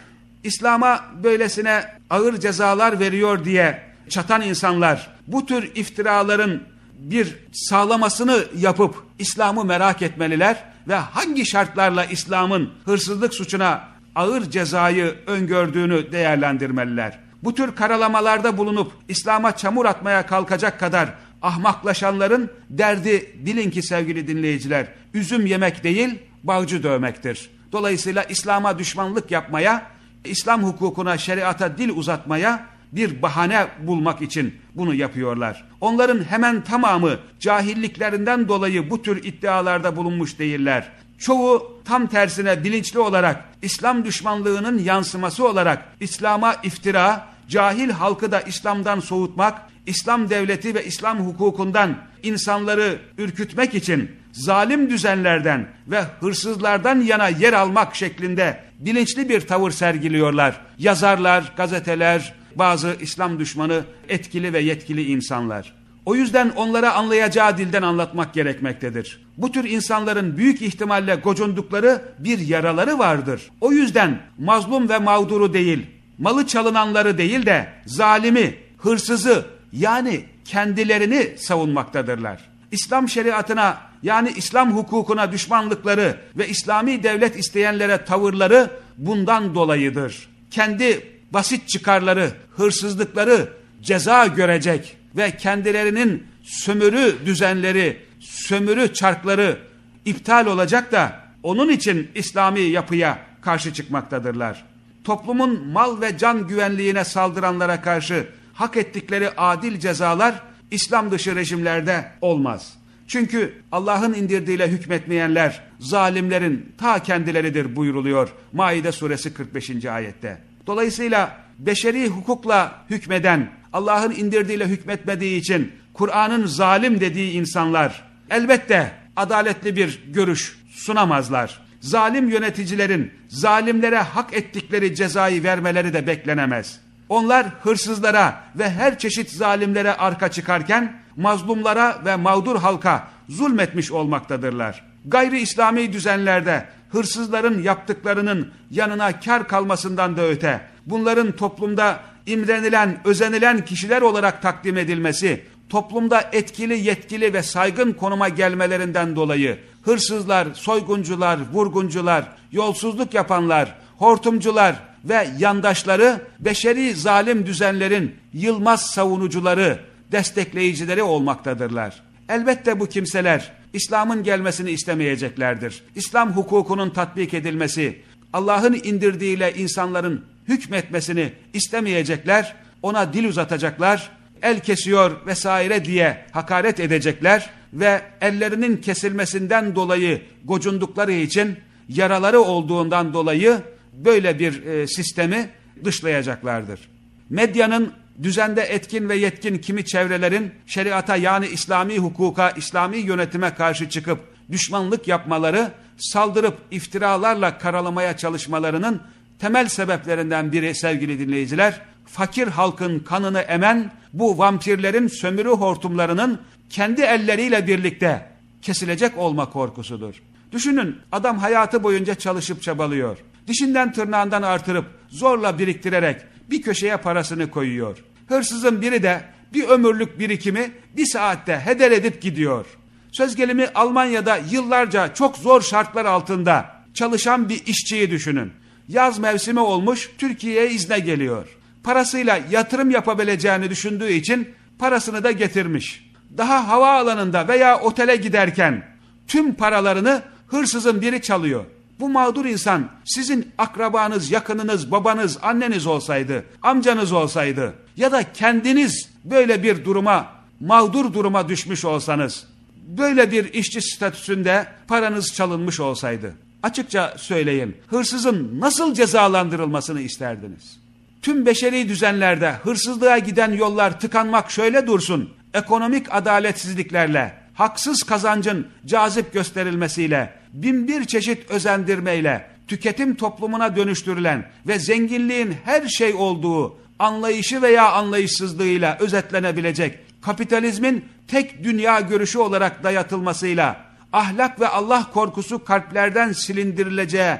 İslam'a böylesine ağır cezalar veriyor diye çatan insanlar bu tür iftiraların bir sağlamasını yapıp İslam'ı merak etmeliler ve hangi şartlarla İslam'ın hırsızlık suçuna ağır cezayı öngördüğünü değerlendirmeliler. Bu tür karalamalarda bulunup İslam'a çamur atmaya kalkacak kadar ahmaklaşanların derdi bilin ki sevgili dinleyiciler üzüm yemek değil bağcı dövmektir. Dolayısıyla İslam'a düşmanlık yapmaya, İslam hukukuna, şeriata dil uzatmaya bir bahane bulmak için bunu yapıyorlar. Onların hemen tamamı cahilliklerinden dolayı bu tür iddialarda bulunmuş değiller. Çoğu tam tersine bilinçli olarak İslam düşmanlığının yansıması olarak İslam'a iftira, cahil halkı da İslam'dan soğutmak, İslam devleti ve İslam hukukundan insanları ürkütmek için zalim düzenlerden ve hırsızlardan yana yer almak şeklinde bilinçli bir tavır sergiliyorlar. Yazarlar, gazeteler, bazı İslam düşmanı etkili ve yetkili insanlar. O yüzden onlara anlayacağı dilden anlatmak gerekmektedir. Bu tür insanların büyük ihtimalle gocundukları bir yaraları vardır. O yüzden mazlum ve mağduru değil, malı çalınanları değil de zalimi, hırsızı yani kendilerini savunmaktadırlar. İslam şeriatına yani İslam hukukuna düşmanlıkları ve İslami devlet isteyenlere tavırları bundan dolayıdır. Kendi basit çıkarları, hırsızlıkları ceza görecek ve kendilerinin sömürü düzenleri, sömürü çarkları iptal olacak da onun için İslami yapıya karşı çıkmaktadırlar. Toplumun mal ve can güvenliğine saldıranlara karşı hak ettikleri adil cezalar İslam dışı rejimlerde olmaz. Çünkü Allah'ın indirdiğiyle hükmetmeyenler zalimlerin ta kendileridir buyuruluyor Maide suresi 45. ayette. Dolayısıyla beşeri hukukla hükmeden, Allah'ın indirdiğiyle hükmetmediği için Kur'an'ın zalim dediği insanlar elbette adaletli bir görüş sunamazlar. Zalim yöneticilerin zalimlere hak ettikleri cezayı vermeleri de beklenemez. Onlar hırsızlara ve her çeşit zalimlere arka çıkarken mazlumlara ve mağdur halka zulmetmiş olmaktadırlar. Gayri İslami düzenlerde hırsızların yaptıklarının yanına kar kalmasından da öte, bunların toplumda imrenilen, özenilen kişiler olarak takdim edilmesi, toplumda etkili, yetkili ve saygın konuma gelmelerinden dolayı hırsızlar, soyguncular, vurguncular, yolsuzluk yapanlar, hortumcular ve yandaşları beşeri zalim düzenlerin yılmaz savunucuları, destekleyicileri olmaktadırlar. Elbette bu kimseler İslam'ın gelmesini istemeyeceklerdir. İslam hukukunun tatbik edilmesi, Allah'ın indirdiğiyle insanların hükmetmesini istemeyecekler, ona dil uzatacaklar, el kesiyor vesaire diye hakaret edecekler ve ellerinin kesilmesinden dolayı gocundukları için yaraları olduğundan dolayı böyle bir e, sistemi dışlayacaklardır. Medyanın düzende etkin ve yetkin kimi çevrelerin şeriata yani İslami hukuka, İslami yönetime karşı çıkıp düşmanlık yapmaları, saldırıp iftiralarla karalamaya çalışmalarının temel sebeplerinden biri sevgili dinleyiciler, fakir halkın kanını emen bu vampirlerin sömürü hortumlarının kendi elleriyle birlikte kesilecek olma korkusudur. Düşünün adam hayatı boyunca çalışıp çabalıyor. Dişinden tırnağından artırıp zorla biriktirerek bir köşeye parasını koyuyor. Hırsızın biri de bir ömürlük birikimi bir saatte heder edip gidiyor. Söz gelimi Almanya'da yıllarca çok zor şartlar altında çalışan bir işçiyi düşünün. Yaz mevsimi olmuş Türkiye'ye izne geliyor. Parasıyla yatırım yapabileceğini düşündüğü için parasını da getirmiş. Daha havaalanında veya otele giderken tüm paralarını hırsızın biri çalıyor. Bu mağdur insan sizin akrabanız, yakınınız, babanız, anneniz olsaydı, amcanız olsaydı ya da kendiniz böyle bir duruma, mağdur duruma düşmüş olsanız, böyle bir işçi statüsünde paranız çalınmış olsaydı, açıkça söyleyin, hırsızın nasıl cezalandırılmasını isterdiniz? Tüm beşeri düzenlerde hırsızlığa giden yollar tıkanmak şöyle dursun, ekonomik adaletsizliklerle, haksız kazancın cazip gösterilmesiyle, binbir çeşit özendirmeyle, tüketim toplumuna dönüştürülen ve zenginliğin her şey olduğu anlayışı veya anlayışsızlığıyla özetlenebilecek kapitalizmin tek dünya görüşü olarak dayatılmasıyla ahlak ve Allah korkusu kalplerden silindirileceği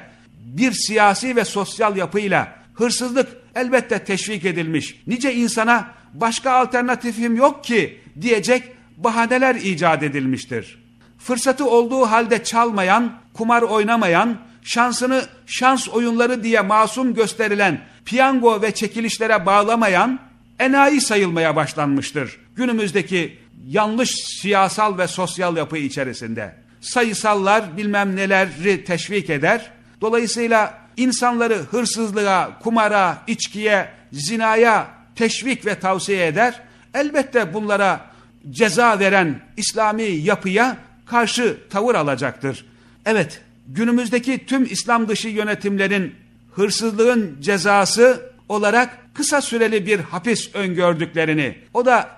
bir siyasi ve sosyal yapıyla hırsızlık elbette teşvik edilmiş. Nice insana başka alternatifim yok ki diyecek bahaneler icat edilmiştir. Fırsatı olduğu halde çalmayan, kumar oynamayan, şansını şans oyunları diye masum gösterilen piyango ve çekilişlere bağlamayan enayi sayılmaya başlanmıştır. Günümüzdeki yanlış siyasal ve sosyal yapı içerisinde. Sayısallar bilmem neleri teşvik eder. Dolayısıyla insanları hırsızlığa, kumara, içkiye, zinaya teşvik ve tavsiye eder. Elbette bunlara ceza veren İslami yapıya karşı tavır alacaktır. Evet, günümüzdeki tüm İslam dışı yönetimlerin hırsızlığın cezası olarak kısa süreli bir hapis öngördüklerini, o da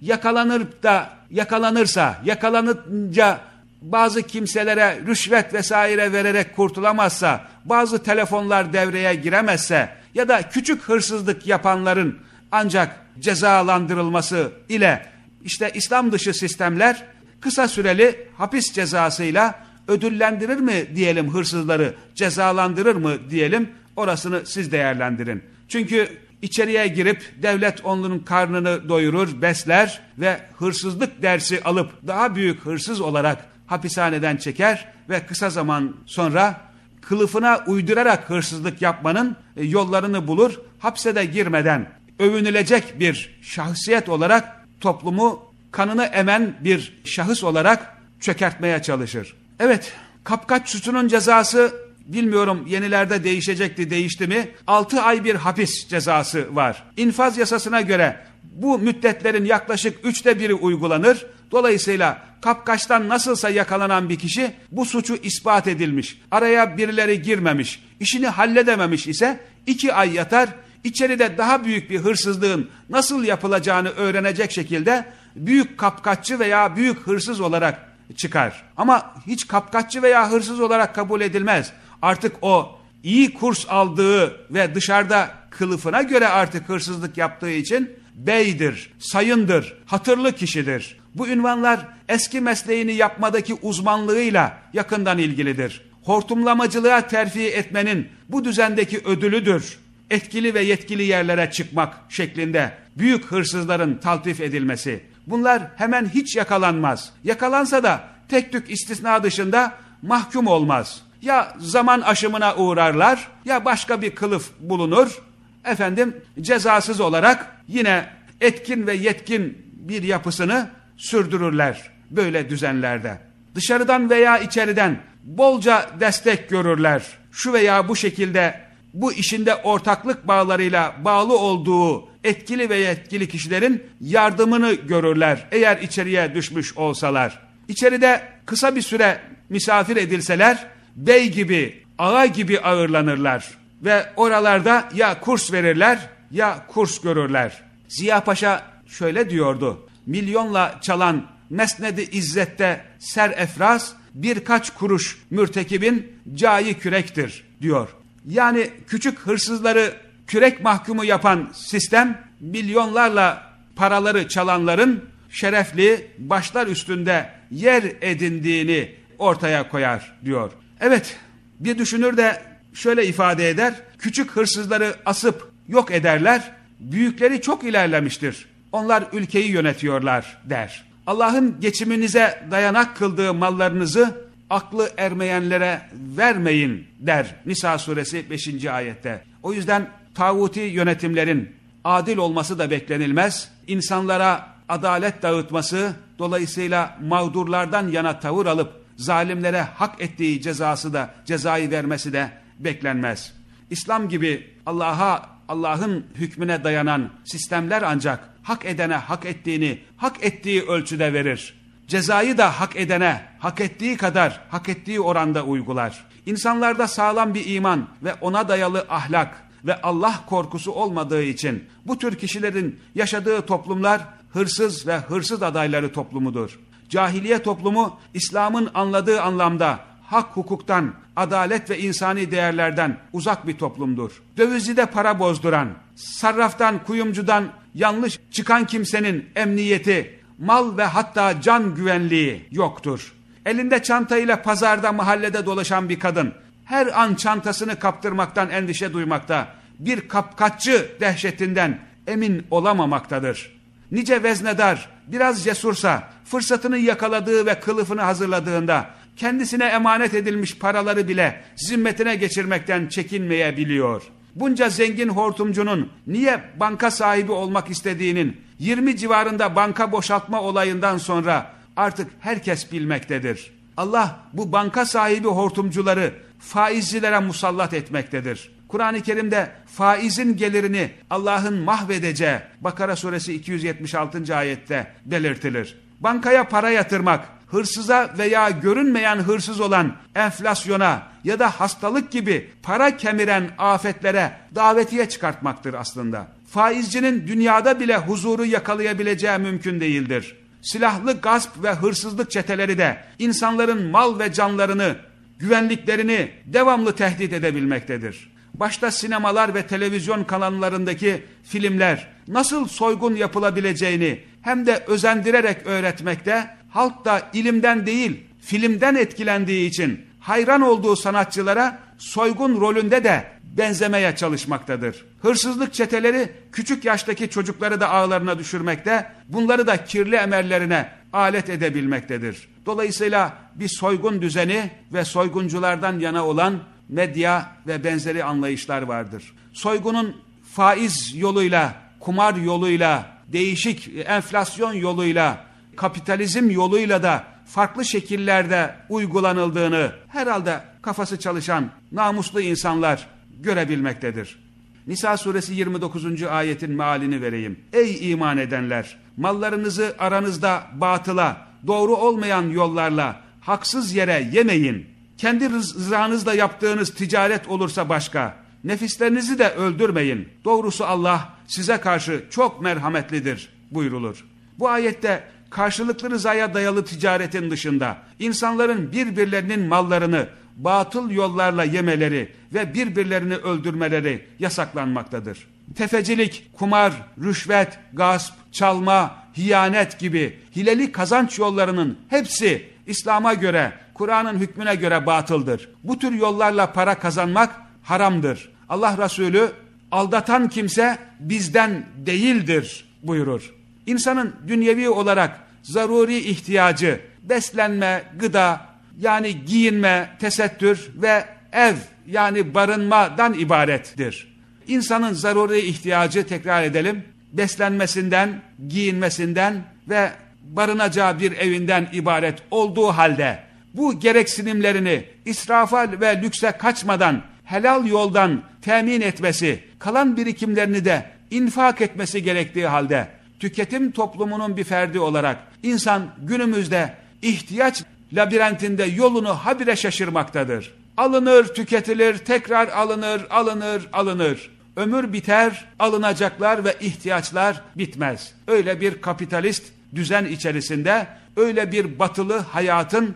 yakalanır da yakalanırsa, yakalanınca bazı kimselere rüşvet vesaire vererek kurtulamazsa, bazı telefonlar devreye giremezse ya da küçük hırsızlık yapanların ancak cezalandırılması ile işte İslam dışı sistemler kısa süreli hapis cezasıyla ödüllendirir mi diyelim hırsızları, cezalandırır mı diyelim orasını siz değerlendirin. Çünkü içeriye girip devlet onların karnını doyurur, besler ve hırsızlık dersi alıp daha büyük hırsız olarak hapishaneden çeker ve kısa zaman sonra kılıfına uydurarak hırsızlık yapmanın e, yollarını bulur. Hapse de girmeden övünülecek bir şahsiyet olarak toplumu kanını emen bir şahıs olarak çökertmeye çalışır. Evet, kapkaç suçunun cezası bilmiyorum yenilerde değişecekti değişti mi 6 ay bir hapis cezası var. İnfaz yasasına göre bu müddetlerin yaklaşık üçte biri uygulanır. Dolayısıyla kapkaçtan nasılsa yakalanan bir kişi bu suçu ispat edilmiş. Araya birileri girmemiş, işini halledememiş ise iki ay yatar. İçeride daha büyük bir hırsızlığın nasıl yapılacağını öğrenecek şekilde büyük kapkaççı veya büyük hırsız olarak çıkar. Ama hiç kapkaççı veya hırsız olarak kabul edilmez. Artık o iyi kurs aldığı ve dışarıda kılıfına göre artık hırsızlık yaptığı için beydir, sayındır, hatırlı kişidir. Bu ünvanlar eski mesleğini yapmadaki uzmanlığıyla yakından ilgilidir. Hortumlamacılığa terfi etmenin bu düzendeki ödülüdür. Etkili ve yetkili yerlere çıkmak şeklinde büyük hırsızların taltif edilmesi. Bunlar hemen hiç yakalanmaz. Yakalansa da tek tük istisna dışında mahkum olmaz. Ya zaman aşımına uğrarlar ya başka bir kılıf bulunur. Efendim cezasız olarak yine etkin ve yetkin bir yapısını sürdürürler böyle düzenlerde. Dışarıdan veya içeriden bolca destek görürler. Şu veya bu şekilde bu işinde ortaklık bağlarıyla bağlı olduğu etkili ve yetkili kişilerin yardımını görürler eğer içeriye düşmüş olsalar. İçeride kısa bir süre misafir edilseler bey gibi, ağa gibi ağırlanırlar ve oralarda ya kurs verirler ya kurs görürler. Ziya Paşa şöyle diyordu. Milyonla çalan mesnedi izzette ser efraz birkaç kuruş mürtekibin cayi kürektir diyor. Yani küçük hırsızları kürek mahkumu yapan sistem milyonlarla paraları çalanların şerefli başlar üstünde yer edindiğini ortaya koyar diyor. Evet bir düşünür de şöyle ifade eder. Küçük hırsızları asıp yok ederler. Büyükleri çok ilerlemiştir. Onlar ülkeyi yönetiyorlar der. Allah'ın geçiminize dayanak kıldığı mallarınızı aklı ermeyenlere vermeyin der Nisa suresi 5. ayette. O yüzden tağuti yönetimlerin adil olması da beklenilmez. İnsanlara adalet dağıtması dolayısıyla mağdurlardan yana tavır alıp zalimlere hak ettiği cezası da cezayı vermesi de beklenmez. İslam gibi Allah'a Allah'ın hükmüne dayanan sistemler ancak hak edene hak ettiğini hak ettiği ölçüde verir. Cezayı da hak edene hak ettiği kadar hak ettiği oranda uygular. İnsanlarda sağlam bir iman ve ona dayalı ahlak ve Allah korkusu olmadığı için bu tür kişilerin yaşadığı toplumlar hırsız ve hırsız adayları toplumudur. Cahiliye toplumu İslam'ın anladığı anlamda hak hukuktan, adalet ve insani değerlerden uzak bir toplumdur. Dövizcide para bozduran, sarraftan, kuyumcudan yanlış çıkan kimsenin emniyeti, mal ve hatta can güvenliği yoktur. Elinde çantayla pazarda mahallede dolaşan bir kadın her an çantasını kaptırmaktan endişe duymakta, bir kapkaççı dehşetinden emin olamamaktadır. Nice veznedar biraz cesursa fırsatını yakaladığı ve kılıfını hazırladığında kendisine emanet edilmiş paraları bile zimmetine geçirmekten çekinmeyebiliyor. Bunca zengin hortumcunun niye banka sahibi olmak istediğinin 20 civarında banka boşaltma olayından sonra artık herkes bilmektedir. Allah bu banka sahibi hortumcuları faizcilere musallat etmektedir. Kur'an-ı Kerim'de faizin gelirini Allah'ın mahvedeceği Bakara suresi 276. ayette belirtilir. Bankaya para yatırmak, hırsıza veya görünmeyen hırsız olan enflasyona ya da hastalık gibi para kemiren afetlere davetiye çıkartmaktır aslında. Faizcinin dünyada bile huzuru yakalayabileceği mümkün değildir. Silahlı gasp ve hırsızlık çeteleri de insanların mal ve canlarını, güvenliklerini devamlı tehdit edebilmektedir. Başta sinemalar ve televizyon kanallarındaki filmler nasıl soygun yapılabileceğini hem de özendirerek öğretmekte, halk da ilimden değil filmden etkilendiği için hayran olduğu sanatçılara soygun rolünde de benzemeye çalışmaktadır. Hırsızlık çeteleri küçük yaştaki çocukları da ağlarına düşürmekte, bunları da kirli emellerine alet edebilmektedir. Dolayısıyla bir soygun düzeni ve soygunculardan yana olan medya ve benzeri anlayışlar vardır. Soygunun faiz yoluyla, kumar yoluyla, değişik enflasyon yoluyla, kapitalizm yoluyla da farklı şekillerde uygulanıldığını herhalde kafası çalışan namuslu insanlar görebilmektedir. Nisa suresi 29. ayetin mealini vereyim. Ey iman edenler! Mallarınızı aranızda batıla, doğru olmayan yollarla, haksız yere yemeyin. Kendi rızanızla yaptığınız ticaret olursa başka. Nefislerinizi de öldürmeyin. Doğrusu Allah size karşı çok merhametlidir buyrulur. Bu ayette karşılıklı rızaya dayalı ticaretin dışında insanların birbirlerinin mallarını batıl yollarla yemeleri ve birbirlerini öldürmeleri yasaklanmaktadır. Tefecilik, kumar, rüşvet, gasp, çalma, hiyanet gibi hileli kazanç yollarının hepsi İslam'a göre, Kur'an'ın hükmüne göre batıldır. Bu tür yollarla para kazanmak haramdır. Allah Resulü aldatan kimse bizden değildir buyurur. İnsanın dünyevi olarak zaruri ihtiyacı, beslenme, gıda, yani giyinme, tesettür ve ev yani barınmadan ibarettir. İnsanın zaruri ihtiyacı tekrar edelim, beslenmesinden, giyinmesinden ve barınacağı bir evinden ibaret olduğu halde bu gereksinimlerini israfa ve lükse kaçmadan helal yoldan temin etmesi, kalan birikimlerini de infak etmesi gerektiği halde tüketim toplumunun bir ferdi olarak insan günümüzde ihtiyaç labirentinde yolunu habire şaşırmaktadır. Alınır, tüketilir, tekrar alınır, alınır, alınır. Ömür biter, alınacaklar ve ihtiyaçlar bitmez. Öyle bir kapitalist düzen içerisinde, öyle bir batılı hayatın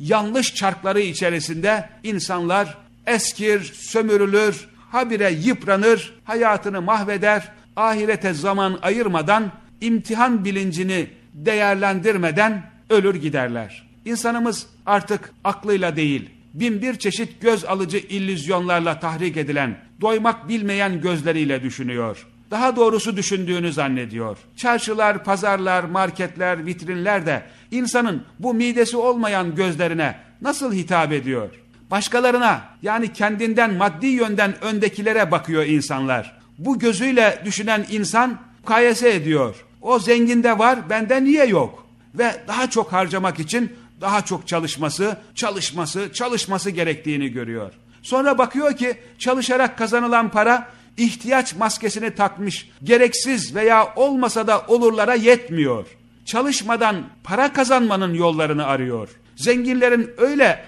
yanlış çarkları içerisinde insanlar eskir, sömürülür, habire yıpranır, hayatını mahveder, ahirete zaman ayırmadan, imtihan bilincini değerlendirmeden ölür giderler. İnsanımız artık aklıyla değil, bin bir çeşit göz alıcı illüzyonlarla tahrik edilen, doymak bilmeyen gözleriyle düşünüyor. Daha doğrusu düşündüğünü zannediyor. Çarşılar, pazarlar, marketler, vitrinler de insanın bu midesi olmayan gözlerine nasıl hitap ediyor? Başkalarına yani kendinden maddi yönden öndekilere bakıyor insanlar. Bu gözüyle düşünen insan mukayese ediyor. O zenginde var, bende niye yok? Ve daha çok harcamak için daha çok çalışması, çalışması, çalışması gerektiğini görüyor. Sonra bakıyor ki çalışarak kazanılan para ihtiyaç maskesini takmış, gereksiz veya olmasa da olurlara yetmiyor. Çalışmadan para kazanmanın yollarını arıyor. Zenginlerin öyle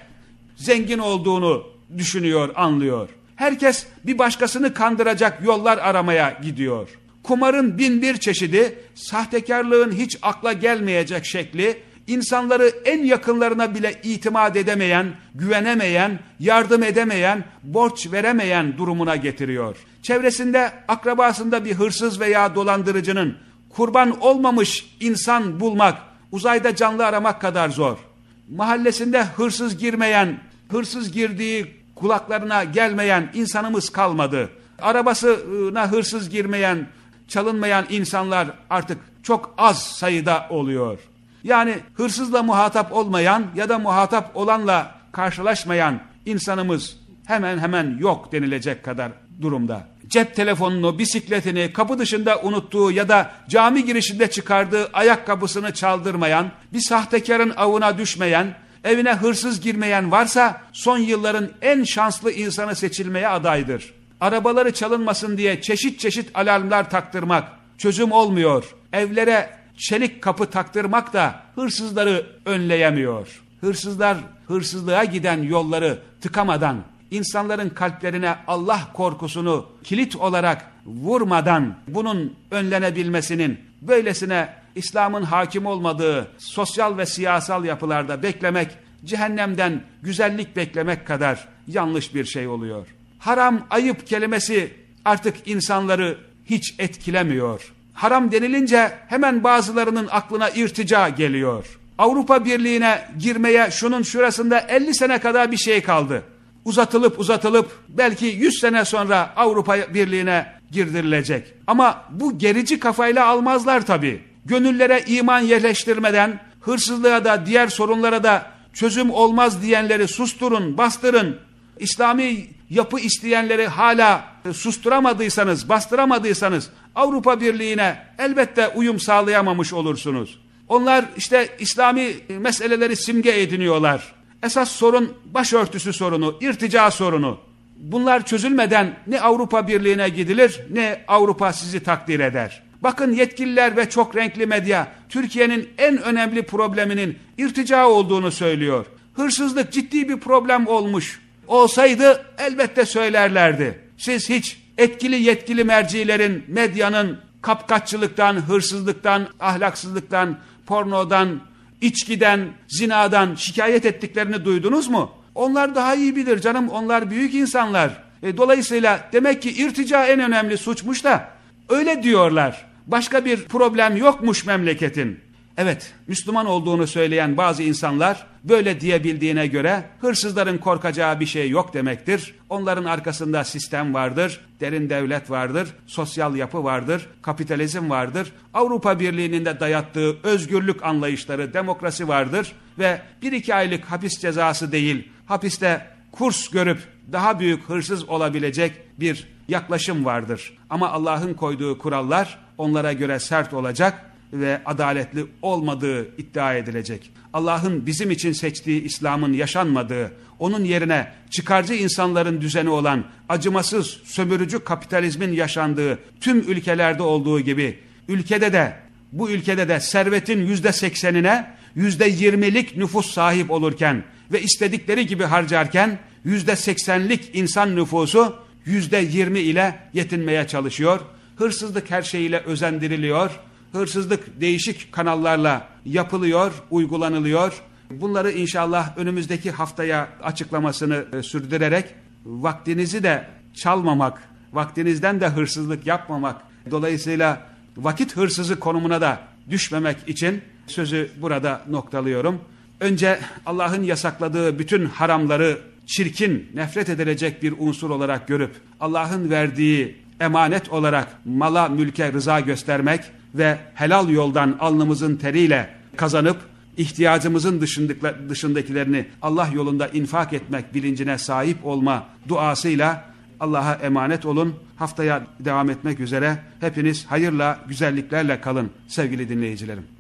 zengin olduğunu düşünüyor, anlıyor. Herkes bir başkasını kandıracak yollar aramaya gidiyor. Kumarın bin bir çeşidi, sahtekarlığın hiç akla gelmeyecek şekli, insanları en yakınlarına bile itimat edemeyen, güvenemeyen, yardım edemeyen, borç veremeyen durumuna getiriyor. Çevresinde, akrabasında bir hırsız veya dolandırıcının kurban olmamış insan bulmak, uzayda canlı aramak kadar zor. Mahallesinde hırsız girmeyen, hırsız girdiği kulaklarına gelmeyen insanımız kalmadı. Arabasına hırsız girmeyen, çalınmayan insanlar artık çok az sayıda oluyor. Yani hırsızla muhatap olmayan ya da muhatap olanla karşılaşmayan insanımız hemen hemen yok denilecek kadar durumda. Cep telefonunu, bisikletini kapı dışında unuttuğu ya da cami girişinde çıkardığı ayakkabısını çaldırmayan, bir sahtekarın avına düşmeyen, evine hırsız girmeyen varsa son yılların en şanslı insanı seçilmeye adaydır. Arabaları çalınmasın diye çeşit çeşit alarmlar taktırmak çözüm olmuyor. Evlere çelik kapı taktırmak da hırsızları önleyemiyor. Hırsızlar hırsızlığa giden yolları tıkamadan, insanların kalplerine Allah korkusunu kilit olarak vurmadan bunun önlenebilmesinin böylesine İslam'ın hakim olmadığı sosyal ve siyasal yapılarda beklemek, cehennemden güzellik beklemek kadar yanlış bir şey oluyor. Haram, ayıp kelimesi artık insanları hiç etkilemiyor. Haram denilince hemen bazılarının aklına irtica geliyor. Avrupa Birliği'ne girmeye şunun şurasında 50 sene kadar bir şey kaldı. Uzatılıp uzatılıp belki 100 sene sonra Avrupa Birliği'ne girdirilecek. Ama bu gerici kafayla almazlar tabii. Gönüllere iman yerleştirmeden hırsızlığa da diğer sorunlara da çözüm olmaz diyenleri susturun, bastırın. İslami yapı isteyenleri hala susturamadıysanız, bastıramadıysanız Avrupa Birliği'ne elbette uyum sağlayamamış olursunuz. Onlar işte İslami meseleleri simge ediniyorlar. Esas sorun başörtüsü sorunu, irtica sorunu. Bunlar çözülmeden ne Avrupa Birliği'ne gidilir ne Avrupa sizi takdir eder. Bakın yetkililer ve çok renkli medya Türkiye'nin en önemli probleminin irtica olduğunu söylüyor. Hırsızlık ciddi bir problem olmuş. Olsaydı elbette söylerlerdi. Siz hiç etkili yetkili mercilerin, medyanın kapkaççılıktan, hırsızlıktan, ahlaksızlıktan, pornodan, içkiden, zinadan şikayet ettiklerini duydunuz mu? Onlar daha iyi bilir canım, onlar büyük insanlar. E, dolayısıyla demek ki irtica en önemli suçmuş da öyle diyorlar. Başka bir problem yokmuş memleketin. Evet, Müslüman olduğunu söyleyen bazı insanlar böyle diyebildiğine göre hırsızların korkacağı bir şey yok demektir. Onların arkasında sistem vardır, derin devlet vardır, sosyal yapı vardır, kapitalizm vardır. Avrupa Birliği'nin de dayattığı özgürlük anlayışları, demokrasi vardır ve bir iki aylık hapis cezası değil, hapiste kurs görüp daha büyük hırsız olabilecek bir yaklaşım vardır. Ama Allah'ın koyduğu kurallar onlara göre sert olacak ve adaletli olmadığı iddia edilecek. Allah'ın bizim için seçtiği İslam'ın yaşanmadığı, onun yerine çıkarcı insanların düzeni olan acımasız sömürücü kapitalizmin yaşandığı tüm ülkelerde olduğu gibi ülkede de bu ülkede de servetin yüzde seksenine yüzde yirmilik nüfus sahip olurken ve istedikleri gibi harcarken yüzde seksenlik insan nüfusu yüzde yirmi ile yetinmeye çalışıyor. Hırsızlık her şeyiyle özendiriliyor hırsızlık değişik kanallarla yapılıyor, uygulanılıyor. Bunları inşallah önümüzdeki haftaya açıklamasını e, sürdürerek vaktinizi de çalmamak, vaktinizden de hırsızlık yapmamak, dolayısıyla vakit hırsızı konumuna da düşmemek için sözü burada noktalıyorum. Önce Allah'ın yasakladığı bütün haramları çirkin, nefret edilecek bir unsur olarak görüp Allah'ın verdiği emanet olarak mala mülke rıza göstermek ve helal yoldan alnımızın teriyle kazanıp ihtiyacımızın dışındakilerini Allah yolunda infak etmek bilincine sahip olma duasıyla Allah'a emanet olun. Haftaya devam etmek üzere hepiniz hayırla, güzelliklerle kalın sevgili dinleyicilerim.